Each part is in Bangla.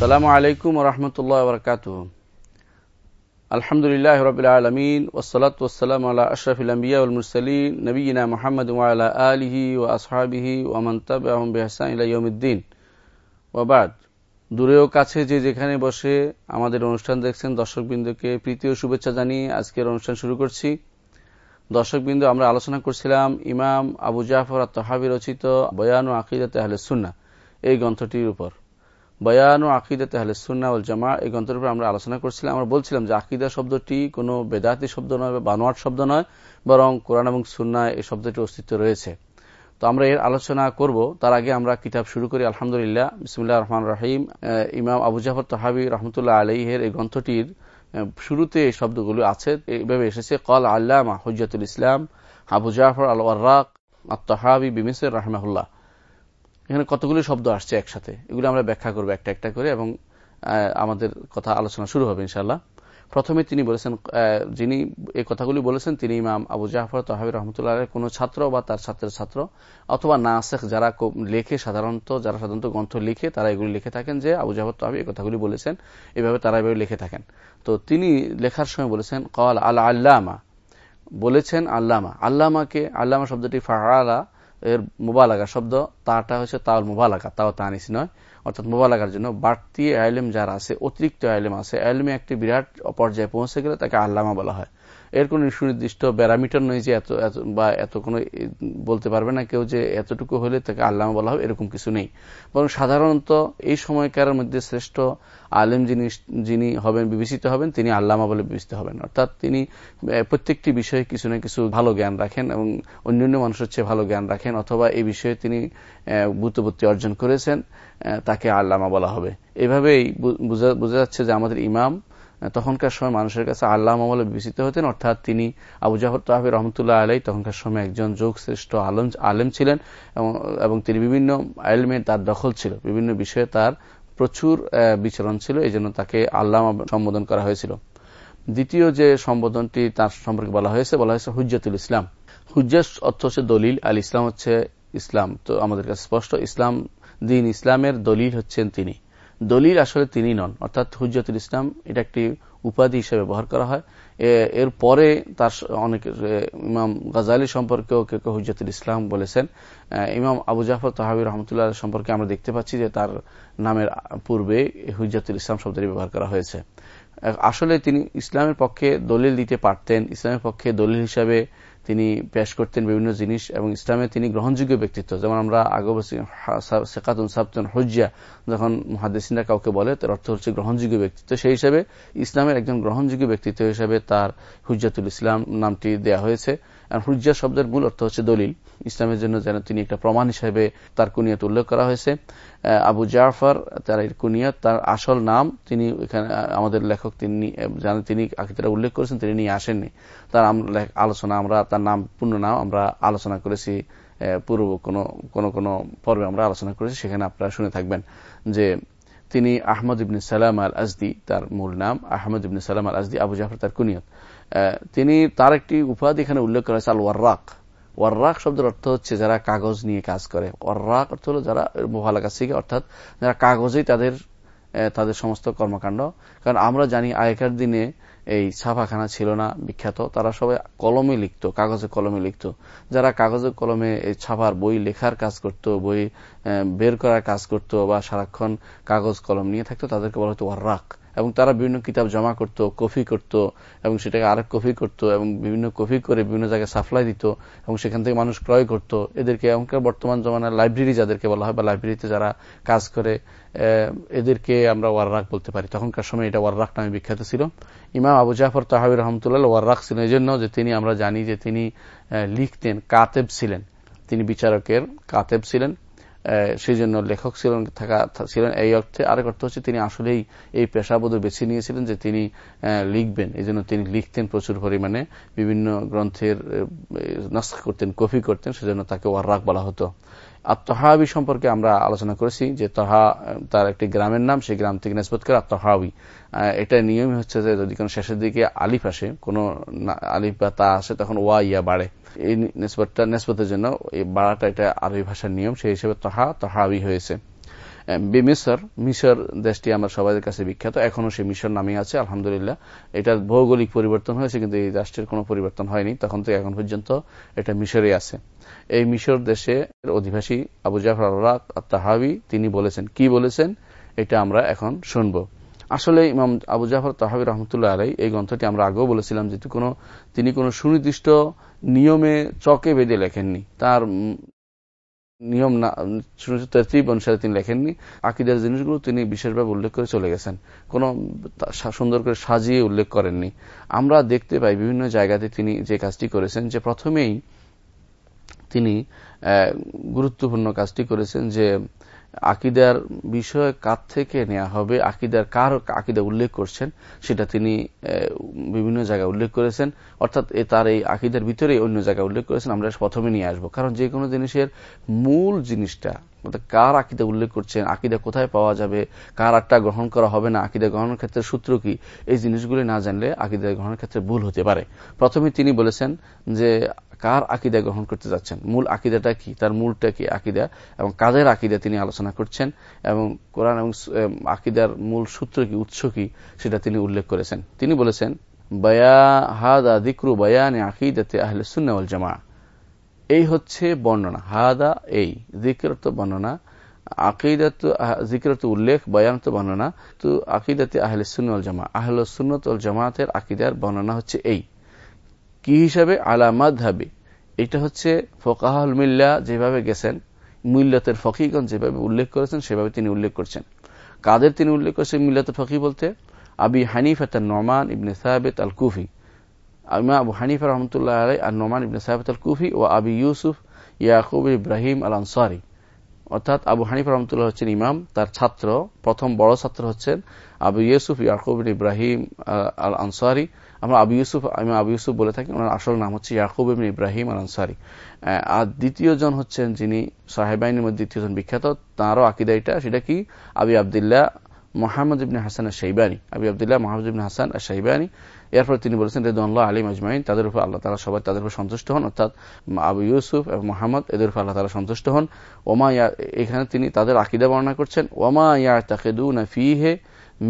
আসসালামু আলাইকুম রহমতুল্লাহ বরকাত আলহামদুলিল্লাহ রবিল আলমিন ওসলাত ওসালাম আল্লাহ আশরফিল আম্বিয়া মুরসালিন নবীনা মোহাম্মদ ওয়ালা আলিহি ও আসহাবিহি ওমান তাবিআহুম বিহসান ইলা ইয়াউমিদ্দিন। ওয়াবাদ দূরেও কাছে যে যেখানে বসে আমাদের অনুষ্ঠান দেখছেন দর্শকবৃন্দকে প্রীতি ও শুভেচ্ছা জানিয়ে আজকের অনুষ্ঠান শুরু করছি। দর্শকবৃন্দ, আমরা আলোচনা করছিলাম ইমাম আবু জাফর তহাবি রচিত বয়ান ও আকিদাতে আহলে সুন্না এই গ্রন্থটির উপর। বয়ান ও আকিদাতে আহলে সুন্না উল জামা এই গ্রন্থের উপর আমরা আলোচনা করছিলাম। আমরা বলছিলাম যে আকিদা শব্দটি কোনো বেদাতি শব্দ নয় বা বানোয়াট শব্দ নয়, বরং কোরআন এবং সুন্না এই শব্দটির অস্তিত্ব রয়েছে। তো আমরা এর আলোচনা করব। তার আগে আমরা কিতাব শুরু করি। আলহামদুলিল্লাহ, বিসমুল্লাহ রহমান রাহিম। ইমাম আবু জাফর তহাবি রহমতুল্লাহ আলহের এই গ্রন্থটির শুরুতে এই শব্দগুলো আছে। এইভাবে এসেছে কল আল্লামা হজ্জাতুল ইসলাম আবু জাফর আল ওয়ার্রাক আত্মহাবি বিমিসের রাহমাহুল্লাহ। এখানে কতগুলি শব্দ আসছে একসাথে? এগুলো আমরা ব্যাখ্যা করব একটা একটা করে এবং আমাদের কথা আলোচনা শুরু হবে ইনশাল্লাহ প্রথমে তিনি বলেছেন যিনি এই কথাগুলি বলেছেন, তিনি ইমাম আবু জাফর তহাবি রহমতুল্লাহ কোন ছাত্র বা তার ছাত্রের ছাত্র অথবা নাসেখ যারা লেখে, সাধারণত যারা সাধারণত গ্রন্থ লিখে, তারা এগুলি লিখে থাকেন যে আবু জাফর তহাবি এই কথাগুলি বলেছেন, এভাবে তারা এভাবে লিখে থাকেন। তো তিনি লেখার সময় বলেছেন কল আল আল্লামা বলেছেন আল্লামা। আল্লামাকে, আল্লামা শব্দটি ফাহালা এর মোবালাগা শব্দ, তাটা হচ্ছে তাও মোবালাগা, তাও তা তানিস নয়। অর্থাৎ মোবালাগার জন্য বাড়তি আইলেম যারা আছে, অতিরিক্ত আইলেম আছে, আইলেমে একটি বিরাট পর্যায়ে পৌঁছে গেলে তাকে আল্লামা বলা হয়। এর কোন সুনির্দিষ্ট প্যারামিটার নয় যে এত বা এত কোনো বলতে পারবে না কেউ যে এতটুকু হলে তাকে আল্লামা বলা হবে, এরকম কিছু নেই। বরং সাধারণত এই সময়কার মধ্যে শ্রেষ্ঠ আলেম যিনি যিনি হবেন, বিবেচিত হবেন, তিনি আল্লামা বলে বিবেচিত হবেন। অর্থাৎ তিনি প্রত্যেকটি বিষয়ে কিছু না কিছু ভালো জ্ঞান রাখেন এবং অন্যান্য মানুষের চেয়ে ভালো জ্ঞান রাখেন, অথবা এই বিষয়ে তিনি বুতবুত্তি অর্জন করেছেন তাকে আল্লামা বলা হবে। এভাবেই বোঝা যাচ্ছে যে আমাদের ইমাম তখনকার সময় মানুষের কাছে আল্লাহ বলে বিবেচিত হতেন, অর্থাৎ তিনি আবু জাফর তাহাবি রহমতুল্লাহ আলাই তখনকার সময় একজন যোগ শ্রেষ্ঠ আলম, আলেম ছিলেন এবং তিনি বিভিন্ন আলমে তার দখল ছিল, বিভিন্ন বিষয়ে তার প্রচুর বিচরণ ছিল এই জন্য তাকে আল্লাহ সম্বোধন করা হয়েছিল। দ্বিতীয় যে সম্বোধনটি তার সম্পর্কে বলা হয়েছে বলা হয়েছে হুজ্জাতুল ইসলাম। হুজ্জাস অর্থ হচ্ছে দলিল, আল ইসলাম হচ্ছে ইসলাম। তো আমাদের কাছে স্পষ্ট, ইসলাম, দিন ইসলামের দলিল হচ্ছেন তিনি। দলিল আসলে তিনি নন। অর্থাৎ হুজ্জাতুল ইসলাম এটা একটি উপাধি হিসেবে ব্যবহার করা হয়। এর পরে তার অনেক ইমাম গাজালি সম্পর্কেও কেউ কেউ হুজ্জাতুল ইসলাম বলেছেন। ইমাম আবু জাফর তাহাবি রহমতুল্লাহ সম্পর্কে আমরা দেখতে পাচ্ছি যে তার নামের পূর্বে হুজ্জাতুল ইসলাম শব্দটি ব্যবহার করা হয়েছে। আসলে তিনি ইসলামের পক্ষে দলিল দিতে পারতেন। ইসলামের পক্ষে দলিল হিসাবে তিনি পেশ করতেন বিভিন্ন জিনিস এবং ইসলামে তিনি গ্রহণযোগ্য ব্যক্তিত্ব। যেমন আমরা আগে বলছি সেকাতুন সাবতুন হজ্জা, যখন মহাদেশিনা কাউকে বলে, তার অর্থ হচ্ছে গ্রহণযোগ্য ব্যক্তিত্ব। সেই হিসাবে ইসলামের একজন গ্রহণযোগ্য ব্যক্তিত্ব হিসাবে তার হুজ্জাতুল ইসলাম নামটি দেয়া হয়েছে। আর হুজ্জা শব্দের মূল অর্থ হচ্ছে দলিল। ইসলামের জন্য যেন তিনি একটা প্রমাণ হিসেবে তার কুনিয়ত উল্লেখ করা হয়েছে। আবু জাফর, তার কুনিয়ত, তার আসল নাম তিনি এখানে আমাদের লেখক তিনি জানেন তিনি আকিতারা উল্লেখ করেছেন তিনি নিয়ে আসেননি। তার আলোচনা আমরা, তার নাম, পূর্ণ নাম আমরা আলোচনা করেছি পূর্ব কোনো, কোন কোন পর্বে আমরা আলোচনা করেছি, সেখানে আপনারা শুনে থাকবেন যে তিনি আহমদ ইবনে সালাম আল আজদি তার মূল নাম আহমদ ইবনে সালাম আল আজদি আবু জাফর তার কুনিয়ত। তিনি তার একটি উপাধি এখানে উল্লেখ করা হয়েছে আল ওয়ার্রাক ওয়ার্রাক শব্দের অর্থ হচ্ছে যারা কাগজ নিয়ে কাজ করে। ওয়ার্রাক অর্থ হল যারা মোহালা কাজ শিখে অর্থাৎ যারা কাগজেই তাদের তাদের সমস্ত কর্মকাণ্ড। কারণ আমরা জানি আগেকার দিনে এই ছাপাখানা ছিল না, বিখ্যাত। তারা সবাই কলমে লিখত, কাগজে কলমে লিখত। যারা কাগজে কলমে ছাপার বই লেখার কাজ করত, বই বের করার কাজ করত বা সারাক্ষণ কাগজ কলম নিয়ে থাকতো, তাদেরকে বলা হতো ওয়ার্রাক। এবং তারা বিভিন্ন কিতাব জমা করত কপি করত, এবং সেটাকে আরেক কপি করত, এবং বিভিন্ন কপি করে বিভিন্ন জায়গায় সাপ্লাই দিত, এবং সেখান থেকে মানুষ ক্রয় করত। এদেরকে এমনকার বর্তমান জমানার লাইব্রেরি যাদেরকে বলা হয় বা লাইব্রেরিতে যারা কাজ করে এদেরকে আমরা ওয়ার্রাক বলতে পারি। তখনকার সময় এটা ওয়ার্রাক নামে বিখ্যাত ছিল। ইমাম আবু জাফর তাহাবির রহমতুল্লাহ ওয়ার্রাক ছিলেন। এই জন্য যে তিনি, আমরা জানি যে তিনি লিখতেন, কাতেব ছিলেন। তিনি বিচারকের কাতেব ছিলেন। সেই জন্য লেখক ছিলেন, থাকা ছিলেন এই অর্থে। আরেক অর্থ হচ্ছে তিনি আসলেই এই পেশাবোধ বেছে নিয়েছিলেন যে তিনি লিখবেন। এই জন্য তিনি লিখতেন প্রচুর পরিমাণে, বিভিন্ন গ্রন্থের নাস্তা করতেন, কপি করতেন, সেজন্য তাকে ওয়ার্রাক বলা হতো। আত্মহাবি সম্পর্কে আমরা আলোচনা করেছি যে তহা তার একটি গ্রামের নাম, সেই গ্রাম থেকে নেসবত করে আত্মহাবি। এটা নিয়মই হচ্ছে যে যদি কোনো শেষের দিকে আলিফ আসে, কোনো আলিফ বা তা আসে, তখন ওয়া ইয়া বাড়ে। এই নেসবতটা নেসবতের জন্য এই বাড়াটা এটা আরবি ভাষার নিয়ম, সেই হিসেবে তহা, তহাবি হয়েছে। মিশর মিশর দেশটি আমার সবাই কাছে বিখ্যাত এখনও সে মিশর নামে আছে, আলহামদুলিল্লাহ। এটার ভৌগোলিক পরিবর্তন হয়েছে, কিন্তু এই রাষ্ট্রের কোনো পরিবর্তন হয়নি, তখন থেকে এখন পর্যন্ত এটা মিশরে আছে। এই মিশর দেশে অধিবাসী আবু জাফর আল্লাহ তাহাবি তিনি বলেছেন। কি বলেছেন? এটা আমরা এখন শুনব। আসলে ইমাম আবু জাফর তাহাবি রহমতুল্লাহ আলাই এই গ্রন্থটি আমরা আগেও বলেছিলাম যে কোনো, তিনি কোনো সুনির্দিষ্ট নিয়মে চকে বেঁধে লেখেননি। তার নিয়ম না অনুসারে তিনি লেখেননি। আকিদার জিনিসগুলো তিনি বিশেষভাবে উল্লেখ করে চলে গেছেন। কোন সুন্দর করে সাজিয়ে উল্লেখ করেননি। আমরা দেখতে পাই বিভিন্ন জায়গাতে তিনি যে কাজটি করেছেন যে প্রথমেই তিনি গুরুত্বপূর্ণ কাজটি করেছেন যে আকিদার বিষয় কার থেকে নেওয়া হবে, আকিদার কার আকিদা উল্লেখ করছেন, সেটা তিনি বিভিন্ন জায়গায় উল্লেখ করেছেন। অর্থাৎ তার এই আকিদার ভিতরে অন্য জায়গায় উল্লেখ করেছেন, আমরা প্রথমে নিয়ে আসব। কারণ যে কোনো জিনিসের মূল জিনিসটা কার আকিদা উল্লেখ করছেন? আকিদা কোথায় পাওয়া যাবে? কার আটটা গ্রহণ করা হবে না? আকিদা গ্রহণের ক্ষেত্রে সূত্র কি? এই জিনিসগুলি না জানলে আকিদা গ্রহণের ক্ষেত্রে ভুল হতে পারে। প্রথমে তিনি বলেছেন যে কার আকিদা গ্রহণ করতে যাচ্ছেন? মূল আকিদাটা কি? তার মূলটা কি আকিদা? এবং কাদের আকিদা তিনি আলোচনা করছেন? এবং কোরআন এবং আকিদার মূল সূত্র কি, উৎস কি? সেটা তিনি উল্লেখ করেছেন। তিনি বলেছেন, বয়া হাদা দিক্রু বয়ানে আকিদাতে আহলে সুন্নাওয়াল জামা এই হচ্ছে বর্ণনা, হাদা এই জিকিরত বর্ণনা, আকিদাত জিকিরত উল্লেখ, বয়ানত বর্ণনা, তো আকিদাতে আহলে সুন্নল জামা আহল সুন্নত জামাতের আকিদার বর্ণনা হচ্ছে এই। কি হিসাবে? আলামাদ হবে এটা হচ্ছে ফোকাহুল মিল্লা যেভাবে গেছেন, মিল্লতের ফকিগঞ্জ যেভাবে উল্লেখ করেছেন, সেভাবে তিনি উল্লেখ করছেন। কাদের তিনি উল্লেখ করেছেন মিল্লতের ফকি বলতে? আবি হানিফাত নমান ইবনে সাহেবেত আল কুফি। ইমা আবু হানিফা রহমতুল্লাহ আলাই আর নোমান ইবনে সাহেব আল কুফি ও আবি ইউসুফ ইয়াকুব ইব্রাহিম আল আনসারি অর্থাৎ আবু হানিফা রহমতুল্লাহ হচ্ছেন ইমাম, তার ছাত্র, প্রথম বড় ছাত্র হচ্ছেন আবু ইউসুফ ইয়াকুব ইব্রাহিম আল আনসারি আমরা আবু ইউসুফ আমি আবু ইউসুফ বলে থাকি, ওনার আসল নাম হচ্ছে ইয়াকুব ইবিন ইব্রাহিম আল আনসারি আর দ্বিতীয় জন হচ্ছেন যিনি সাহেবাইনের মধ্যে দ্বিতীয় জন বিখ্যাত, তাঁরও আকিদা এটা, সেটা কি? আবি আবদুল্লাহ মোহাম্মদ ইবিন হাসান শাইবানি আবি আবদুল্লাহ মোহাম্মদ ইবিন হাসান শাইবানি এরপর তিনি বলেছেন রেদুল্লাহ আলী মাজমাইন তাদের উপর আল্লাহ তালা সবাই তাদের উপর সন্তুষ্ট হন, অর্থাৎ আবু ইউসুফ এবং মোহাম্মদ এদের উপর আল্লাহ তালা সন্তুষ্ট হন। ওমা এখানে তিনি তাদের আকিদা বর্ণনা করছেন, ওমা ইয়া তাকেদুনা ফিহে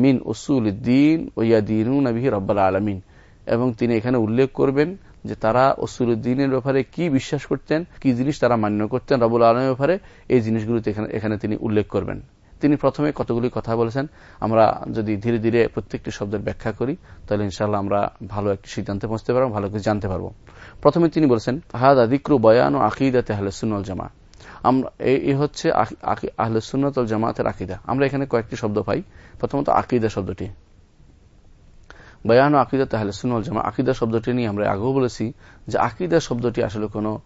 মিন উসুল দিন ওয়া দিনু নবী রব্বাল আলমিন। এবং তিনি এখানে উল্লেখ করবেন যে তারা উসুলুদ্দিনের ব্যাপারে কি বিশ্বাস করতেন, কি জিনিস তারা মান্য করতেন রবুল আলমের ব্যাপারে, এই জিনিসগুলোতে এখানে তিনি উল্লেখ করবেন। তিনি প্রথমে কতগুলি কথা বলেছেন, আমরা যদি ধীরে ধীরে প্রত্যেকটি শব্দের ব্যাখ্যা করি, তাহলে ইনশাল্লাহ আমরা ভালো একটি সিদ্ধান্তে পৌঁছতে পারব, ভালো কিছু জানতে পারব। প্রথমে তিনি বলেছেন, হাদ আদিক্রু বয়ান ও আকিদাতে আহলসুল জামা আমরা এই হচ্ছে আহলে আহলসুন্নত জামাতের আকিদা। আমরা এখানে কয়েকটি শব্দ পাই। প্রথমত আকিদা শব্দটি। বয়ান আকিদা তাহলে সুনল জামা আকিদা শব্দটি নিয়ে আমরা আগেও বলেছি যে আকিদা শব্দটি আসলে কোনো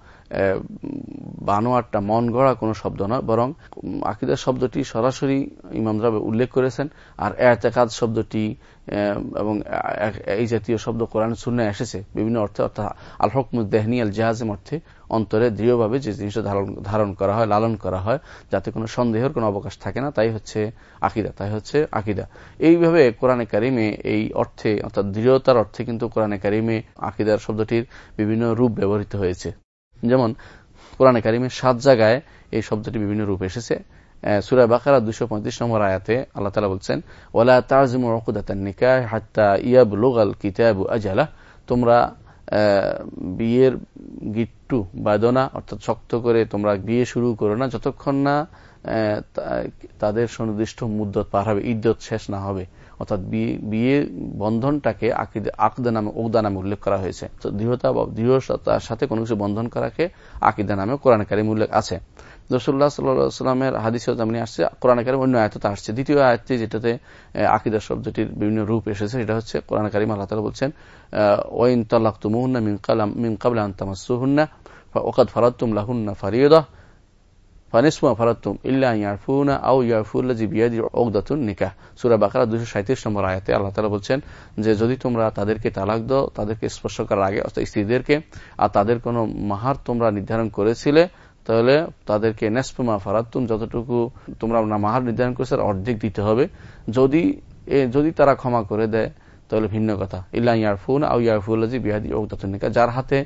বানোয়ারটা মন গড়া কোনো শব্দ নয় বরং আকিদা শব্দটি সরাসরি ইমামরা উল্লেখ করেছেন, আর এতেকাদ শব্দটি এবং এই জাতীয় শব্দ কোরআন শূন্য এসেছে, বিভিন্ন অর্থে, অর্থাৎ আল হকমুদ দেহনি আল জাহাজেম অর্থে অন্তরে দৃঢ়ভাবে যে জিনিসটা ধারণ করা হয়, লালন করা হয়, যাতে কোনো সন্দেহের কোনো অবকাশ থাকে না, তাই হচ্ছে আকিদা, তাই হচ্ছে আকিদা। এইভাবে কোরআনে কারিমে এই অর্থে, অর্থাৎ দৃঢ়তার অর্থে কিন্তু কোরআনে কারিমে আকিদার শব্দটির বিভিন্ন রূপ ব্যবহৃত হয়েছে। যেমন কোরআনে কারিমের সাত জায়গায় এই শব্দটি বিভিন্ন রূপ এসেছে। সুরা বাকারা দুশো পঁয়ত্রিশ নম্বর আয়াতে আল্লাহ তালা বলছেন ওলা তাজিমা হাত্তা ইয়াব লোগাল কিতাবু আজালা তোমরা বিয়ের গিট্টু, বাদনা, অর্থাৎ শক্ত করে তোমরা বিয়ে শুরু করো না, যতক্ষণ না তাদের সুনির্দিষ্ট মুদ্দত পার হবে ইদ্যত শেষ না হবে। অর্থাৎ বিয়ে বন্ধনটাকে আকদা নামে, ওগদা নামে উল্লেখ করা হয়েছে। দৃঢ়তা বা দৃঢ়তার সাথে কোনো কিছু বন্ধন করাকে আকিদা নামে কোরআনকারী উল্লেখ আছে। রসুল্লাহ সাল্লামের হাদিস তেমনি আসছে কোরআনকারী অন্য আয়ততে আসছে। দ্বিতীয় আয়ত্তে যেটাতে আকিদা শব্দটির বিভিন্ন রূপ এসেছে, সেটা হচ্ছে কোরআন কারিম আল্লাহ তালা বলছেন ওয়াইন তাল্লাক তুমুহন্না মিন কাবলা আন্তামাসুহন্না ওকাদ ফারাতুম লাহুন্না ফারিয়দা। আউ সুরা দুশো নম্বর আয়াতে বলছেন যে, যদি তোমরা তাদেরকে তালাক দাও, তাদেরকে স্পর্শ করার আগে অর্থাৎ স্ত্রীদেরকে, আর তাদের কোনো মাহার তোমরা নির্ধারণ করেছিলে, তাহলে তাদেরকে নেসপমা ফারাতুম যতটুকু তোমরা মাহার নির্ধারণ করেছে অর্ধেক দিতে হবে। যদি যদি তারা ক্ষমা করে দেয় তাহলে ভিন্ন কথা। ইল্লা ইয়ারফুন আউ ইয়ারফুলজি বিহাদি অগতাতনিকা যার হাতে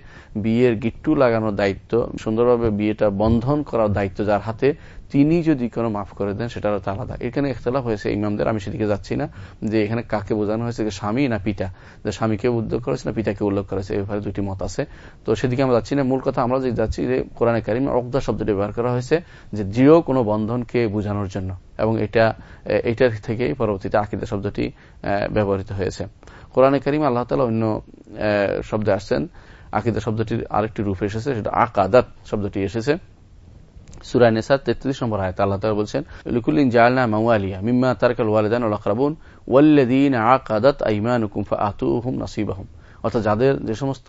বিয়ের গিট্টু লাগানোর দায়িত্ব, সুন্দরভাবে বিয়েটা বন্ধন করার দায়িত্ব যার হাতে তিনি যদি কোনো মাফ করে দেন, সেটা হচ্ছে আলাদা। এখানে ইখতলাফ হয়েছে ইমামদের, আমি সেদিকে যাচ্ছি না, যে এখানে কাকে বোঝানো হয়েছে, যে স্বামী না পিতা? যে স্বামীকে উল্লেখ করেছে না পিতাকে উল্লেখ করেছে? ব্যাপারে দুটি মত আছে। তো সেদিকে আমরা যাচ্ছি না। মূল কথা আমরা যে যাচ্ছি যে কোরআনে কারিম অকদা শব্দটি ব্যবহার করা হয়েছে, যে দৃঢ় কোনো বন্ধনকে বোঝানোর জন্য। এবং এটা, এটার থেকেই পরবর্তীতে আকিদা শব্দটি ব্যবহৃত হয়েছে। কোরআনে কারিম আল্লাহ তালা অন্য শব্দে আসছেন। আকিদা শব্দটির আরেকটি রূপ এসেছে, সেটা আকাদাত শব্দটি এসেছে। সুরায় নেসার তেত্রিশ নম্বর আয়তা, আল্লাহ তালা বলছেন, লিকুল্লিন জালনা মাওয়ালিয়া মিম্মা তারকাল ওয়ালেদান আলাকরাবুন ওয়াল্লাদিন আকাদাত আইমান আতুম নাসিব নাসিবাহুম। অর্থাৎ যাদের যে সমস্ত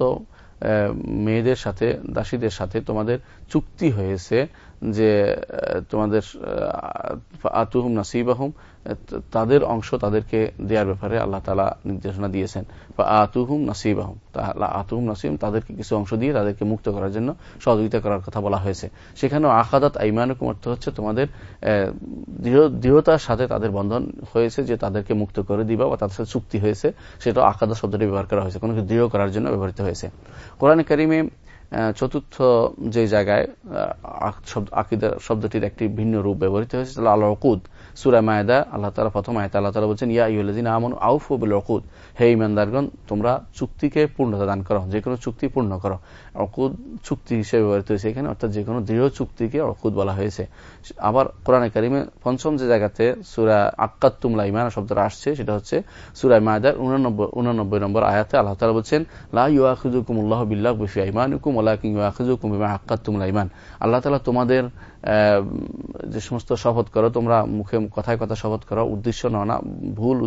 মেয়েদের সাথে, দাসীদের সাথে তোমাদের চুক্তি হয়েছে যে তোমাদের আতুহুম নাসিবাহুম, তাদের অংশ তাদেরকে দেওয়ার ব্যাপারে আল্লাহ তালা নির্দেশনা দিয়েছেন। বা আতুহুম নাসিবাহুম আতুহুম নাসিম তাদেরকে কিছু অংশ দিয়ে তাদেরকে মুক্ত করার জন্য সহযোগিতা করার কথা বলা হয়েছে। সেখানেও আখাদাত আইমানুকুম অর্থ হচ্ছে তোমাদের দৃঢ়তার সাথে তাদের বন্ধন হয়েছে যে তাদেরকে মুক্ত করে দিবা বা তাদের সাথে চুক্তি হয়েছে। সেটা আকাদা শব্দটি ব্যবহার করা হয়েছে, কোনো দৃঢ় করার জন্য ব্যবহৃত হয়েছে। কোরআন করিমে চতুর্থ যে জায়গায় শব্দটির একটি ভিন্ন রূপ ব্যবহৃত হয়েছে তাহলে আল অকুদ সুরা মায়দা, আল্লাহ তালা প্রথম আয়তা আল্লাহ তালা বলছেন, ইয়া ইউলিন আমন আউফ বিল অকুদ হে ইমানদারগণ তোমরা চুক্তিকে পূর্ণতা দান করো যে কোনো চুক্তি পূর্ণ করো। অকুদ চুক্তি হিসেবে ব্যবহৃত হয়েছে এখানে, অর্থাৎ যে কোনো দৃঢ় চুক্তিকে অকুদ বলা হয়েছে। আবার কোরআনে কারিমে পঞ্চম যে জায়গাতে সুরা আক্কাতুমলা ইমান শব্দটা আসছে, সেটা হচ্ছে সুরায় মায়দার উনানব্বই নম্বর আয়াতে আল্লাহ তালা বলছেন, লা ইউআখুজুকুমুল্লাহ বিল্লাহ বিফি আইমানুকুম ওলা কিং ইউআখুজুকুম বিমা আক্কাতুমলা ইমান আল্লাহ তালা তোমাদের যে সমস্ত শপথ করো, তোমরা মুখে কথায় কথা শপথ করো, উদ্দেশ্য নয় না, ভুল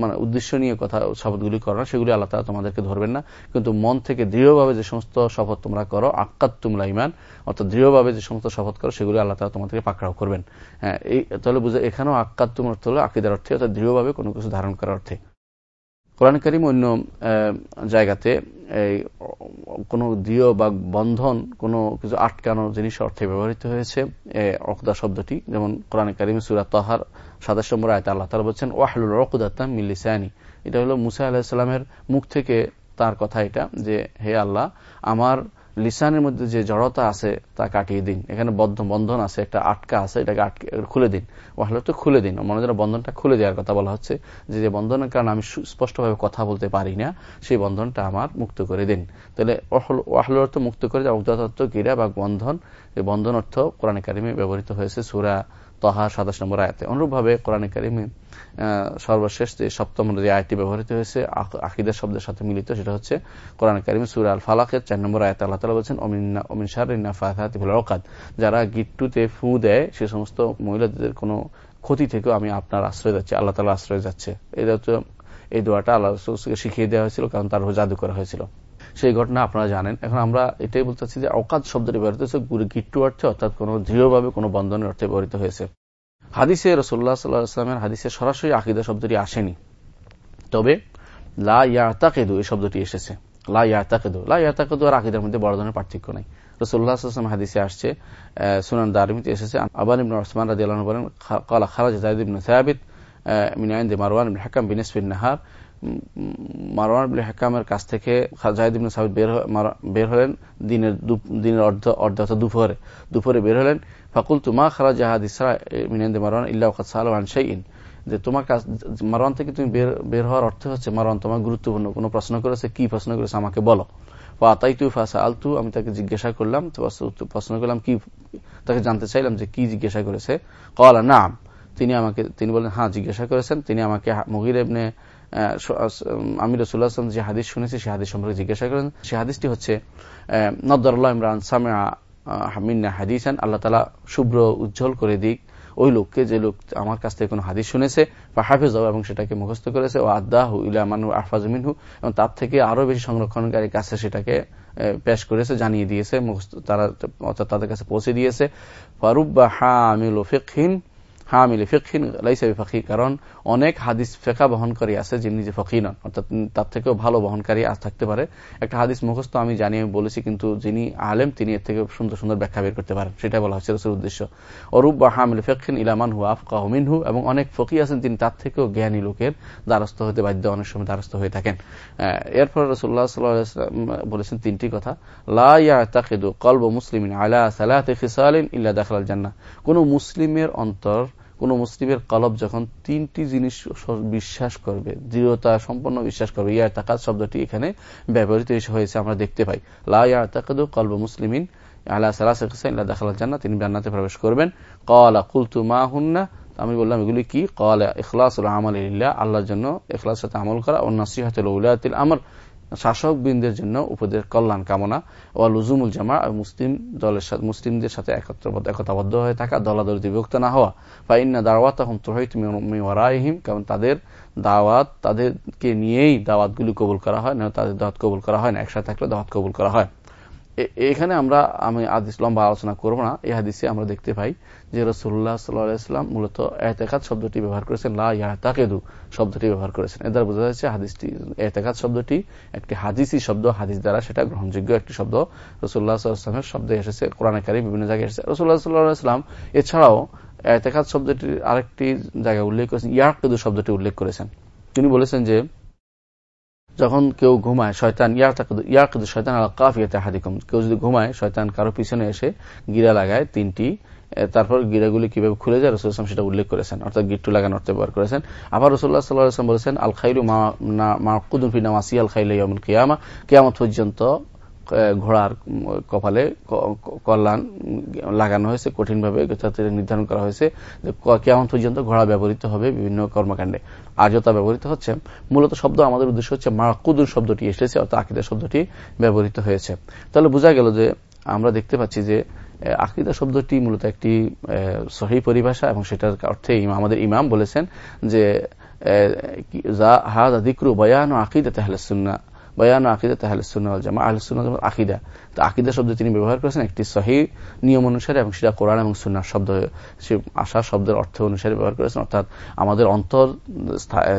মানে উদ্দেশ্য নিয়ে কথা, শপথগুলি করো না, সেগুলি আল্লাহ তালা তোমাদেরকে ধরবেন না। কিন্তু মন থেকে দৃঢ়ভাবে যে সমস্ত শপথ তোমরা করো আক্কাত তুমলা ইমান অর্থাৎ দৃঢ়ভাবে যে সমস্ত শপথ করো, সেগুলি আল্লাহ তালা তোমাদেরকে পাকড়াও করবেন। হ্যাঁ এই, তাহলে বুঝে, এখানেও আক্কাত তুম অর্থ হলো আকিদার অর্থে, অর্থাৎ দৃঢ়ভাবে কোনো কিছু ধারণ করার অর্থে। কোরআন করিম অন্য জায়গাতে এই কোনো দৃঢ় বা বন্ধন, কোনো কিছু আটকানো জিনিস অর্থে ব্যবহৃত হয়েছে। অকদা শব্দটি, যেমন কোরআন করিম সুরা তাহার সাতাশ নম্বর আয়তা আল্লাহ তালা বলছেন, ওয়াহলুল রকুদাত্তাম মিল্লিসানি এটা হলো মুসা আলাহিসাল্লামের মুখ থেকে তার কথা এটা, যে, হে আল্লাহ, আমার লিসানের মধ্যে যে জড়তা আছে, তা কাটিয়ে দিন। এখানে বদ্ধ বন্ধন আছে, একটা আটকা আছে, এটাকে আটকে, খুলে দিন। ওয়াহলে তো খুলে দিন। মনে যেন বন্ধনটা খুলে দেওয়ার কথা বলা হচ্ছে। যে যে বন্ধনের কারণে আমি স্পষ্টভাবে কথা বলতে পারি না, সেই বন্ধনটা আমার মুক্ত করে দিন। তাহলে ওয়াহল অর্থ মুক্ত করে দেওয়া অগ্রতত্ত্ব ক্রীড়া বা বন্ধন বন্ধন অর্থ কোরআন কারিমে ব্যবহৃত হয়েছে সুরা তহা সাতাশ নম্বর আয়াতে। অনুরূপভাবে কোরআন কারিমে সর্বশেষ যে সপ্তম যে আয়টি ব্যবহৃত হয়েছে আকিদের শব্দের সাথে মিলিত, সেটা হচ্ছে কোরআন কারিম সুর আল ফালাকের চার নম্বর আয়ত আল্লাহ তালা বলছেন অমিন শারিনা ফাহাতিফুল যারা গিট্টুতে ফু দেয়, সে সমস্ত মহিলাদের কোনো ক্ষতি থেকেও আমি আপনার আশ্রয় যাচ্ছি, আল্লাহ তালা আশ্রয় যাচ্ছে। হচ্ছে এই দোয়াটা আল্লাহ শিখিয়ে দেওয়া হয়েছিল, কারণ তার জাদু করা হয়েছিল। সেই ঘটনা আপনারা জানেন। এখন আমরা এটাই বলতে চাচ্ছি যে অকাত শব্দটি ব্যবহৃত হয়েছে গিট্টু অর্থে, অর্থাৎ কোনো দৃঢ়ভাবে কোনো বন্ধনের অর্থে ব্যবহৃত হয়েছে। হাদিসে রসোল্লা সাল্লাহামের হাদিসে সরাসরি আকিদা শব্দটি আসেনি। তবে, লা ইয়াতাকেদু, এই শব্দটি এসেছে। লা ইয়াতাকেদু লা ইয়াতাকেদু আর আকিদার মধ্যে বড় ধরনের পার্থক্য নাই। রসুল্লাহ আসছে সুনান দারমিতে এসেছে আবান ইবন ওসমান রাজি বলেন কালা খারাজ জাহিদ সাহাবিদ মিনাইন দে মারওয়ান হাকাম বিনেসফিন নাহার। মারওয়ান বিন হাকামের কাছ থেকে জাহিদ ইবনে সাবিদ বের হলেন দিনের দিনের অর্ধ অর্ধ অর্থাৎ দুপুরে দুপুরে বের হলেন। ফাকুল তুমা খারাজ জাহাদ ইসরা মিনেন্দে মারওয়ান ইল্লা সালান শাইন যে তোমার কাছ মারওয়ান থেকে তুমি বের হওয়ার অর্থ হচ্ছে, মারওয়ান তোমার গুরুত্বপূর্ণ কোনো প্রশ্ন করেছে, কি প্রশ্ন করেছে আমাকে বলো। তাই তু ফাসা আলতু আমি তাকে জিজ্ঞাসা করলাম প্রশ্ন করলাম, কি তাকে জানতে চাইলাম যে কি জিজ্ঞাসা করেছে। কলা নাম। তিনি আমাকে, তিনি বলেন হ্যাঁ জিজ্ঞাসা করেছেন। তিনি আমাকে মহির এবনে আমি রসুল্লাহ যে হাদিস শুনেছি সে হাদিস সম্পর্কে জিজ্ঞাসা করেন। সে হাদিসটি হচ্ছে নদ্দারুল্লাহ ইমরান সামিয়া হামিনা হাদিসান, আল্লাহ তালা শুভ্র, উজ্জ্বল করে দিক। ওই লোককে যে লোক আমার কাছ থেকে কোনো হাদিস শুনেছে বা হাফেজ এবং সেটাকে মুখস্থ করেছে ও আদাহু ইলামানু মিনহু, এবং তার থেকে আরও বেশি সংরক্ষণকারীর কাছে সেটাকে পেশ করেছে, জানিয়ে দিয়েছে তারা, অর্থাৎ তাদের কাছে পৌঁছে দিয়েছে। ফারুব বা হা আমিল ফিকহীন হামিল ফিকহিন লাইসাবি ফকি কারণ অনেক হাদিস ফেকা বহনকারী আছে যিনি নিজে ফকি নন, অর্থাৎ তার থেকেও ভালো বহনকারী আজ থাকতে পারে। একটা হাদিস মুখস্থ আমি জানি, আমি বলেছি, কিন্তু যিনি আলেম, তিনি এর থেকে সুন্দর সুন্দর ব্যাখ্যা বের করতে পারেন। সেটা বলা হচ্ছে রসুল উদ্দেশ্য। অরূপ বা হামিল ফেকিন ইলামান হু আফকাহ মিনহু, এবং অনেক ফকি আছেন তিনি তার থেকেও জ্ঞানী লোকের দ্বারস্থ হতে বাধ্য, অনেক সময় দ্বারস্থ হয়ে থাকেন। এরপর রসুল্লাহ সাল্লাম বলেছেন তিনটি কথা। তাকিদু কলব মুসলিম আলা খিসালিন ইল্লা দাখাল জান্না কোন মুসলিমের অন্তর কোন মুসলিমের কলব যখন তিনটি জিনিস বিশ্বাস করবে, দৃঢ়তা সম্পন্ন বিশ্বাস করবে ইয়া তাকাত শব্দটি এখানে ব্যবহৃত হয়েছে, আমরা দেখতে পাই। লা ইয়া তাকাদু কলব মুসলিমিন আল্লাহ সালাহ দেখাল জান্না তিনি জান্নাতে প্রবেশ করবেন। কলা কুলতু মা হুন্না আমি বললাম এগুলি কি? কলা ইখলাস আমল ইল্লাহ আল্লাহর জন্য ইখলাস সাথে আমল করা ও নাসিহাতুল উলায়াতিল আমর। শাসক বৃন্দের জন্য উপদের কল্যাণ কামনা ও লুজুমুল জামা মুসলিম দলের সাথে মুসলিমদের সাথে একতাবদ্ধ হয়ে থাকা দলাদল বিভক্ত না হওয়া। বা ইন্না দাওয়াত তখন তোহিত মিওয়ারাহিম কারণ তাদের দাওয়াত তাদেরকে নিয়েই দাওয়াতগুলি কবুল করা হয়, না তাদের দাওয়াত কবুল করা হয় না। একসাথে থাকলে দাওয়াত কবুল করা হয়। এখানে আমরা, আমি আদিস লম্বা আলোচনা করব না। এই হাদিসে আমরা দেখতে পাই যে রসুল্লাহ সাল্লাহাম মূলত এতেকাত শব্দটি ব্যবহার করেছেন, লা ইয়াতাকেদু শব্দটি ব্যবহার করেছেন। এর দ্বারা বোঝা যাচ্ছে হাদিসটি, এতেকাত শব্দটি একটি হাদিসি শব্দ, হাদিস দ্বারা সেটা গ্রহণযোগ্য একটি শব্দ। রসুল্লাহ সাল্লাহামের শব্দে এসেছে কোরআনকারী বিভিন্ন জায়গায় এসেছে। রসুল্লাহ সাল্লাহাম এছাড়াও এতেকাত শব্দটির আরেকটি জায়গায় উল্লেখ করেছেন ইয়াকেদু শব্দটি উল্লেখ করেছেন। তিনি বলেছেন যে যখন কেউ ঘুমায়, শয়তান ইয়াকুদ শয়তান আল কাফিয়াতে হাদিকম কেউ যদি ঘুমায়, শয়তান কারও পিছনে এসে গিরা লাগায় তিনটি তারপর গিরাগুলি কীভাবে খুলে যায়, রসুল ইসলাম সেটা উল্লেখ করেছেন। অর্থাৎ গিট্টু লাগানোর ব্যবহার করেছেন। আবার রসুল্লাহ সাল্লাহাম বলেছেন, আল মা মা ফিনা মাসি আল খাইল কিয়ামা। কিয়ামত পর্যন্ত ঘোড়ার কপালে কল্যাণ লাগানো হয়েছে, কঠিনভাবে নির্ধারণ করা হয়েছে যে কেমন পর্যন্ত ঘোড়া ব্যবহৃত হবে বিভিন্ন কর্মকাণ্ডে। আজও তা ব্যবহৃত হচ্ছে। মূলত শব্দ, আমাদের উদ্দেশ্য হচ্ছে মাকুদুর শব্দটি এসেছে, অর্থাৎ আকিদা শব্দটি ব্যবহৃত হয়েছে। তাহলে বোঝা গেল যে আমরা দেখতে পাচ্ছি যে আকিদা শব্দটি মূলত একটি সহি পরিভাষা এবং সেটার অর্থে আমাদের ইমাম বলেছেন যে হাদ আদিক্রু বয়ান ও আকিদা তাহলে সুন্না বয়ান আকিদা তাহলে সুন্নাল জামা আহলে সুন্নাল আকিদা তো আকিদা শব্দ তিনি ব্যবহার করেছেন, একটি সহি নিয়ম অনুসারে এবং সেটা কোরআন এবং সুনার শব্দ, সে আশা শব্দের অর্থ অনুসারে ব্যবহার করেছেন। অর্থাৎ আমাদের অন্তর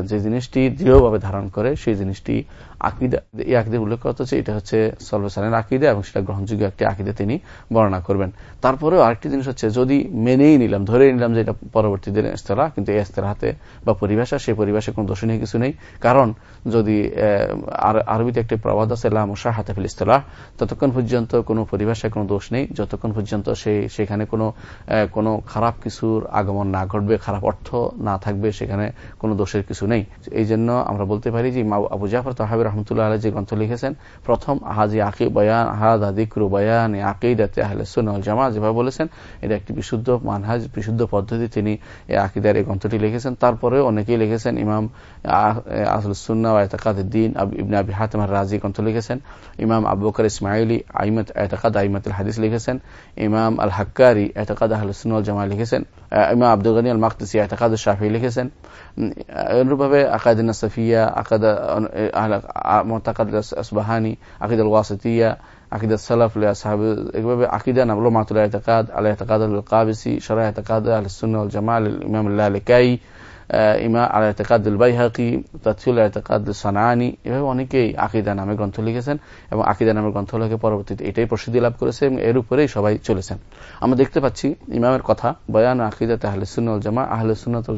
যে জিনিসটি দৃঢ়ভাবে ধারণ করে, সেই জিনিসটি আকিদা, এই আকিদের উল্লেখ করতে হচ্ছে, এটা হচ্ছে আকিদা এবং সেটা গ্রহণযোগ্য একটি আকিদা তিনি বর্ণনা করবেন। তারপরেও আরেকটি জিনিস হচ্ছে, যদি মেনেই নিলাম ধরে নিলাম যে এটা পরবর্তী দিনের ইস্তেলা কিন্তু এই ইস্তেলাহাতে বা পরিভাষা, সেই পরিভাষে কোনো দোষ নেই, কিছু নেই। কারণ যদি আরবিতে একটি প্রবাদ আছে লাম হাতে ফিল ইস্তেলাহ, ততক্ষণ পর্যন্ত কোনো পরিভাষায় কোনো দোষ নেই। যতক্ষণ পর্যন্ত সেই সেখানে কোনো কোনো খারাপ কিছুর আগমন না ঘটবে, খারাপ অর্থ না থাকবে, সেখানে কোনো দোষের কিছু নেই। এই জন্য আমরা বলতে পারি যে আবু জাফর তাহাবির রহমতুল্লাহ আলহ যে গ্রন্থ লিখেছেন, প্রথম হাজি আকি বয়ান, হাদ আদিক্রু বয়ান আকিদাতে আহলে সুন্নাল জামা যেভাবে বলেছেন, এটা একটি বিশুদ্ধ মানহাজ, বিশুদ্ধ পদ্ধতি তিনি আকিদার এই গ্রন্থটি লিখেছেন। তারপরে অনেকেই লিখেছেন, ইমাম আসল সুন্না দিন ইবনে আবি হাতেম রাজি গ্রন্থ লিখেছেন, ইমাম আবু বকর ইসমাইলি আইমত এতকাদ আইমতুল হাদিস লিখেছেন ইমাম আল হাক্কারি এতকাদ আহলুসুল জামা লিখেছেন ইমাম আব্দুল গনি আল মাকতিসি এতকাদ শাফি লিখেছেন অনুরূপভাবে আকাদিন সফিয়া আকাদ মোতাকাদ আসবাহানি আকিদ আল ওয়াসতিয়া আকিদা সালাফ সাহাব এভাবে আকিদা নামলো মাতুল এতকাদ আল এতকাদ আল কাবিসি সরাহ এতকাদ আল সুন্নাল ইমা আল এতেকাদুল বাইহাকি তাৎসুল এতেকাদুল সানানি, এভাবে অনেকেই আকিদা নামে গ্রন্থ লিখেছেন এবং আকিদা নামের গ্রন্থ লিখে পরবর্তীতে এটাই প্রসিদ্ধি লাভ করেছে এবং এর উপরেই সবাই চলেছেন। আমরা দেখতে পাচ্ছি ইমামের কথা, বয়ান আকিদা তাহলে জামা আহলে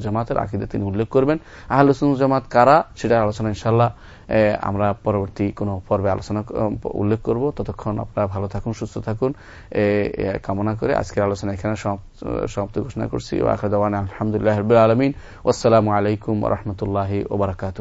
জামাতের আকিদা তিনি উল্লেখ করবেন। আহলে জামাত কারা? সেটা আলোচনা ইনশাল্লাহ আমরা পরবর্তী কোনো পর্বে আলোচনা উল্লেখ করব। ততক্ষণ আপনারা ভালো থাকুন, সুস্থ থাকুন। কামনা করে আজকের আলোচনা এখানে সমাপ্ত ঘোষণা করছি। আলহামদুলিল্লাহ আলমিন। আসসালামু আলাইকুম রহমতুল্লাহ ওবরাকাত